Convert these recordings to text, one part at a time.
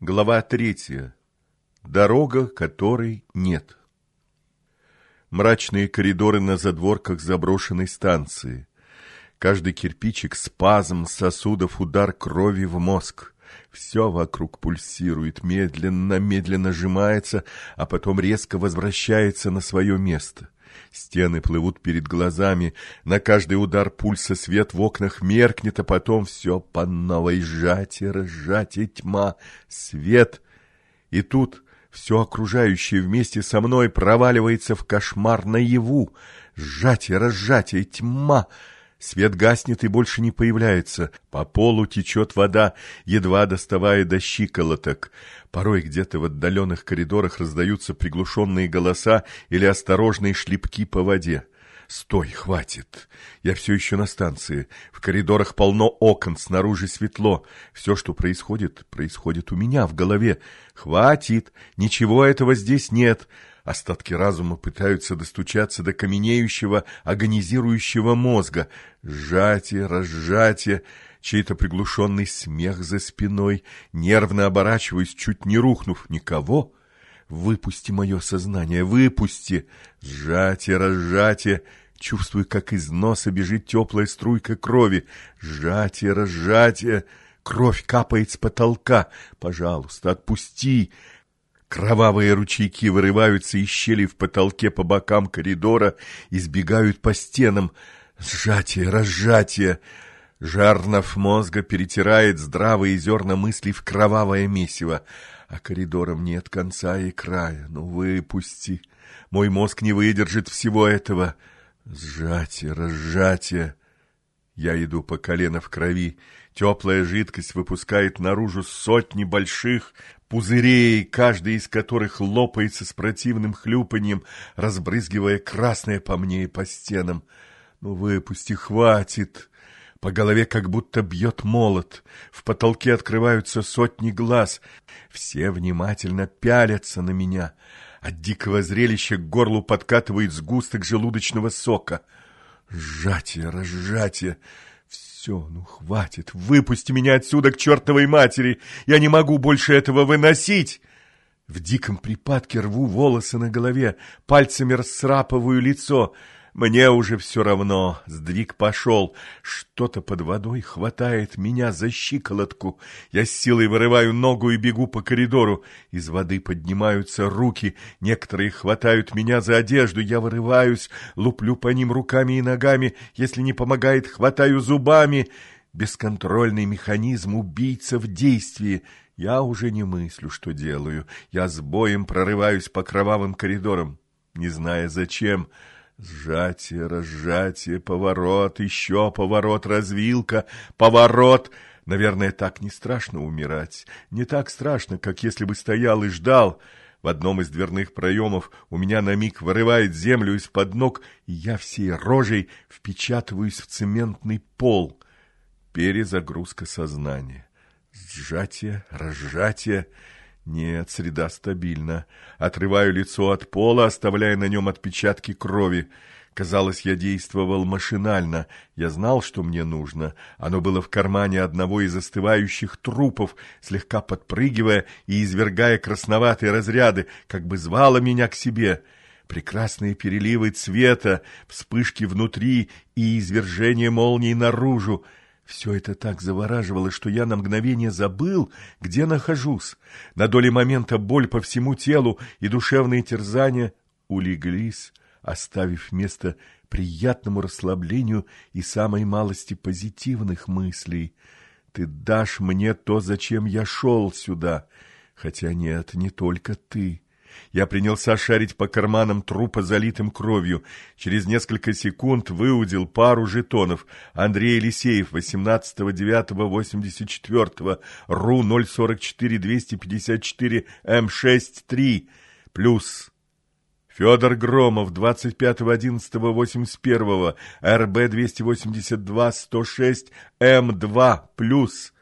Глава третья. Дорога, которой нет. Мрачные коридоры на задворках заброшенной станции. Каждый кирпичик спазм сосудов, удар крови в мозг. Все вокруг пульсирует, медленно, медленно сжимается, а потом резко возвращается на свое место. Стены плывут перед глазами, на каждый удар пульса свет в окнах меркнет, а потом все по новой сжатие, разжатие, тьма, свет. И тут все окружающее вместе со мной проваливается в кошмар наяву. Сжатие, разжатие, тьма — Свет гаснет и больше не появляется. По полу течет вода, едва доставая до щиколоток. Порой где-то в отдаленных коридорах раздаются приглушенные голоса или осторожные шлепки по воде. «Стой, хватит! Я все еще на станции. В коридорах полно окон, снаружи светло. Все, что происходит, происходит у меня в голове. Хватит! Ничего этого здесь нет!» Остатки разума пытаются достучаться до каменеющего, агонизирующего мозга. Сжатие, разжатие, чей-то приглушенный смех за спиной. Нервно оборачиваюсь, чуть не рухнув. Никого? Выпусти мое сознание, выпусти! Сжатие, разжатие. Чувствую, как из носа бежит теплая струйка крови. Сжатие, разжатие. Кровь капает с потолка. Пожалуйста, отпусти. Кровавые ручейки вырываются из щели в потолке по бокам коридора и сбегают по стенам. Сжатие, разжатие. Жарнов мозга перетирает здравые зерна мыслей в кровавое месиво. А коридором нет конца и края. Ну, выпусти. Мой мозг не выдержит всего этого. Сжатие, разжатие. Я иду по колено в крови. Теплая жидкость выпускает наружу сотни больших пузырей, каждый из которых лопается с противным хлюпаньем, разбрызгивая красное по мне и по стенам. Ну, выпусти, хватит. По голове как будто бьет молот. В потолке открываются сотни глаз. Все внимательно пялятся на меня. От дикого зрелища к горлу подкатывает сгусток желудочного сока. Сжатие, разжатие. Все, ну хватит, выпусти меня отсюда к чертовой матери. Я не могу больше этого выносить. В диком припадке рву волосы на голове, пальцами расцарапываю лицо — мне уже все равно, сдвиг пошел. Что-то под водой хватает меня за щиколотку. Я с силой вырываю ногу и бегу по коридору. Из воды поднимаются руки, некоторые хватают меня за одежду. Я вырываюсь, луплю по ним руками и ногами. Если не помогает, хватаю зубами. Бесконтрольный механизм убийца в действии. Я уже не мыслю, что делаю. Я с боем прорываюсь по кровавым коридорам, не зная зачем. Сжатие, разжатие, поворот, еще поворот, развилка, поворот. Наверное, так не страшно умирать. Не так страшно, как если бы стоял и ждал. В одном из дверных проемов у меня на миг вырывает землю из-под ног, и я всей рожей впечатываюсь в цементный пол. Перезагрузка сознания. Сжатие, разжатие. Нет, среда стабильна. Отрываю лицо от пола, оставляя на нем отпечатки крови. Казалось, я действовал машинально. Я знал, что мне нужно. Оно было в кармане одного из остывающих трупов, слегка подпрыгивая и извергая красноватые разряды, как бы звало меня к себе. Прекрасные переливы цвета, вспышки внутри и извержение молний наружу — все это так завораживало, что я на мгновение забыл, где нахожусь. На доли момента боль по всему телу и душевные терзания улеглись, оставив место приятному расслаблению и самой малости позитивных мыслей. Ты дашь мне то, зачем я шел сюда. Хотя нет, не только ты. Я принялся шарить по карманам трупа, залитым кровью. Через несколько секунд выудил пару жетонов. Андрей Елисеев, 18.09.84, РУ 044-254-М6-3, плюс... Федор Громов, 25.11.81, РБ-282-106, М2, плюс.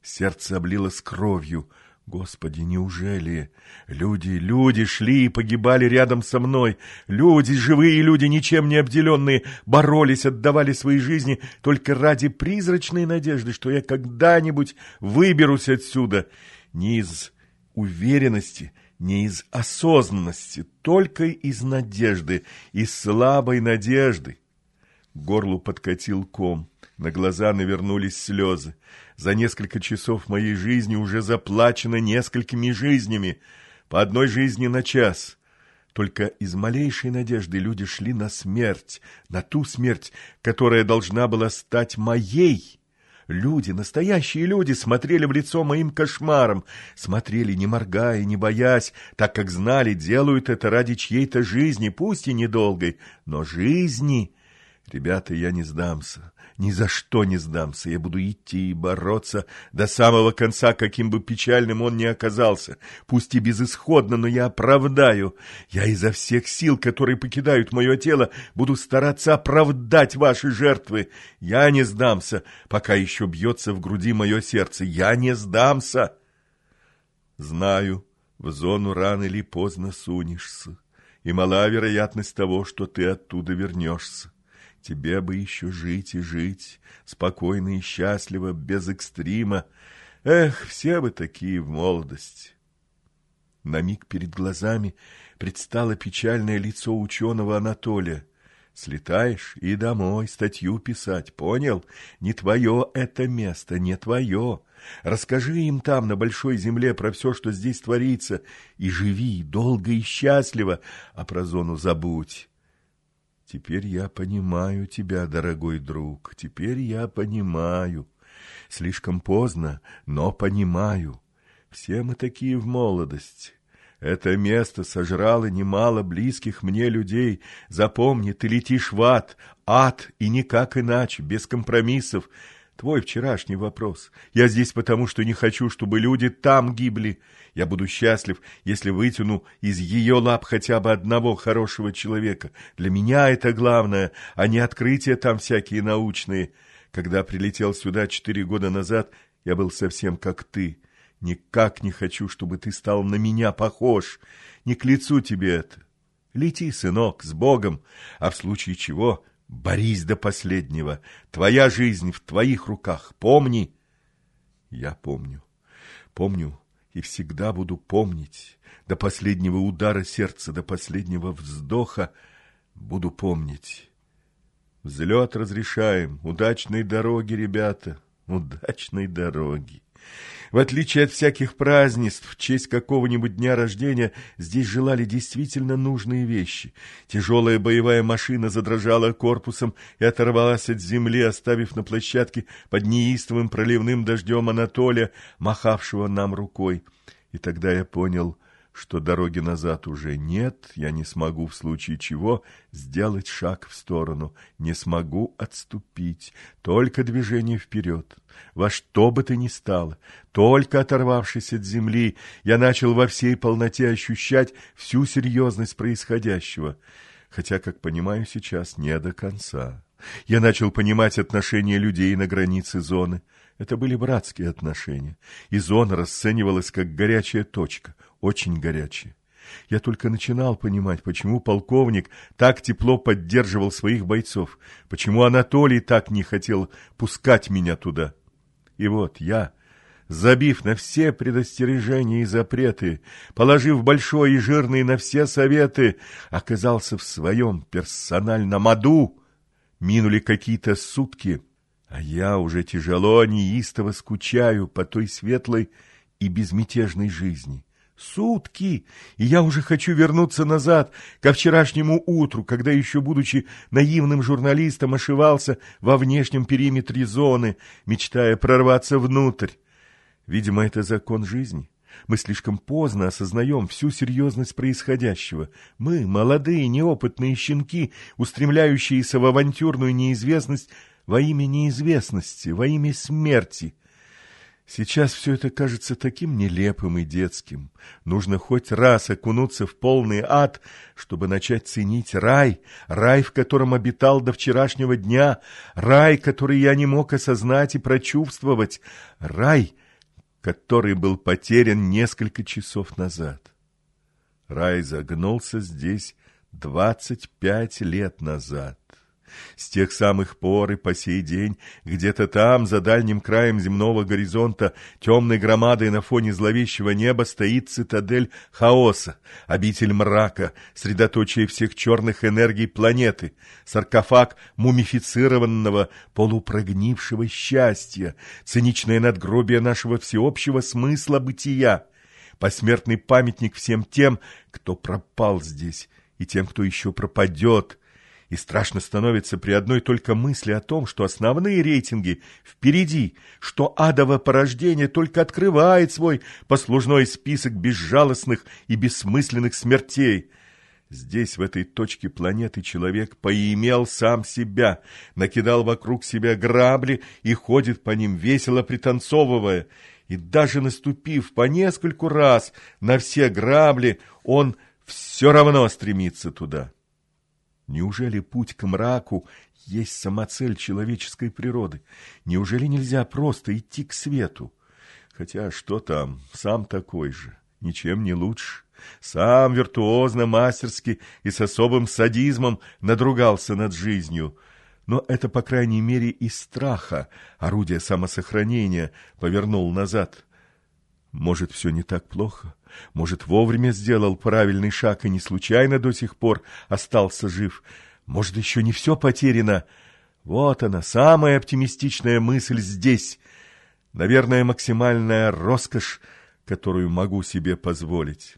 Сердце облилось кровью. Господи, неужели? Люди, люди шли и погибали рядом со мной. Люди, живые люди, ничем не обделенные, боролись, отдавали свои жизни только ради призрачной надежды, что я когда-нибудь выберусь отсюда. Не из уверенности, не из осознанности, только из надежды, из слабой надежды. горлу подкатил ком, на глаза навернулись слезы. За несколько часов моей жизни уже заплачено несколькими жизнями, по одной жизни на час. Только из малейшей надежды люди шли на смерть, на ту смерть, которая должна была стать моей. Люди, настоящие люди, смотрели в лицо моим кошмарам, смотрели, не моргая, не боясь, так как знали, делают это ради чьей-то жизни, пусть и недолгой, но жизни. Ребята, я не сдамся. Ни за что не сдамся, я буду идти и бороться до самого конца, каким бы печальным он ни оказался. Пусть и безысходно, но я оправдаю. Я изо всех сил, которые покидают мое тело, буду стараться оправдать ваши жертвы. Я не сдамся, пока еще бьется в груди мое сердце. Я не сдамся. Знаю, в зону рано или поздно сунешься, и мала вероятность того, что ты оттуда вернешься. Тебе бы еще жить и жить, спокойно и счастливо, без экстрима. Эх, все бы такие в молодости. На миг перед глазами предстало печальное лицо ученого Анатолия. Слетаешь и домой статью писать, понял? Не твое это место, не твое. Расскажи им там, на большой земле, про все, что здесь творится, и живи долго и счастливо, а про зону забудь. Теперь я понимаю тебя, дорогой друг, теперь я понимаю. Слишком поздно, но понимаю. Все мы такие в молодости. Это место сожрало немало близких мне людей. Запомни, ты летишь в ад, ад и никак иначе, без компромиссов. Твой вчерашний вопрос. Я здесь потому, что не хочу, чтобы люди там гибли. Я буду счастлив, если вытяну из ее лап хотя бы одного хорошего человека. Для меня это главное, а не открытия там всякие научные. Когда прилетел сюда четыре года назад, я был совсем как ты. Никак не хочу, чтобы ты стал на меня похож. Не к лицу тебе это. Лети, сынок, с Богом, а в случае чего Борись до последнего. Твоя жизнь в твоих руках. Помни. Я помню. Помню и всегда буду помнить. До последнего удара сердца, до последнего вздоха буду помнить. Взлет разрешаем. Удачной дороги, ребята. Удачной дороги. В отличие от всяких празднеств, в честь какого-нибудь дня рождения, здесь желали действительно нужные вещи. Тяжелая боевая машина задрожала корпусом и оторвалась от земли, оставив на площадке под неистовым проливным дождем Анатолия, махавшего нам рукой. И тогда я понял, что дороги назад уже нет, я не смогу в случае чего сделать шаг в сторону, не смогу отступить, только движение вперед. Во что бы то ни стало, только оторвавшись от земли, я начал во всей полноте ощущать всю серьезность происходящего, хотя, как понимаю сейчас, не до конца. Я начал понимать отношения людей на границе зоны. Это были братские отношения, и зона расценивалась как горячая точка, очень горячая. Я только начинал понимать, почему полковник так тепло поддерживал своих бойцов, почему Анатолий так не хотел пускать меня туда. И вот я, забив на все предостережения и запреты, положив большой и жирный на все советы, оказался в своем персональном аду. Минули какие-то сутки — а я уже тяжело, неистово скучаю по той светлой и безмятежной жизни. Сутки, и я уже хочу вернуться назад, ко вчерашнему утру, когда еще, будучи наивным журналистом, ошивался во внешнем периметре зоны, мечтая прорваться внутрь. Видимо, это закон жизни. Мы слишком поздно осознаем всю серьезность происходящего. Мы, молодые, неопытные щенки, устремляющиеся в авантюрную неизвестность, во имя неизвестности, во имя смерти. Сейчас все это кажется таким нелепым и детским. Нужно хоть раз окунуться в полный ад, чтобы начать ценить рай, рай, в котором обитал до вчерашнего дня, рай, который я не мог осознать и прочувствовать, рай, который был потерян несколько часов назад. Рай загнулся здесь двадцать пять лет назад. С тех самых пор и по сей день, где-то там, за дальним краем земного горизонта, темной громадой на фоне зловещего неба стоит цитадель хаоса, обитель мрака, средоточие всех черных энергий планеты, саркофаг мумифицированного, полупрогнившего счастья, циничное надгробие нашего всеобщего смысла бытия, посмертный памятник всем тем, кто пропал здесь, и тем, кто еще пропадет, и страшно становится при одной только мысли о том, что основные рейтинги впереди, что адово порождение только открывает свой послужной список безжалостных и бессмысленных смертей. Здесь, в этой точке планеты, человек поимел сам себя, накидал вокруг себя грабли и ходит по ним весело пританцовывая. И даже наступив по нескольку раз на все грабли, он все равно стремится туда. Неужели путь к мраку есть самоцель человеческой природы? Неужели нельзя просто идти к свету? Хотя что там, сам такой же, ничем не лучше. Сам виртуозно, мастерски и с особым садизмом надругался над жизнью. Но это, по крайней мере, из страха, орудие самосохранения, повернул назад. Может, все не так плохо? Может, вовремя сделал правильный шаг и не случайно до сих пор остался жив? Может, еще не все потеряно? Вот она, самая оптимистичная мысль здесь. Наверное, максимальная роскошь, которую могу себе позволить».